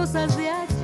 cosas, de ayer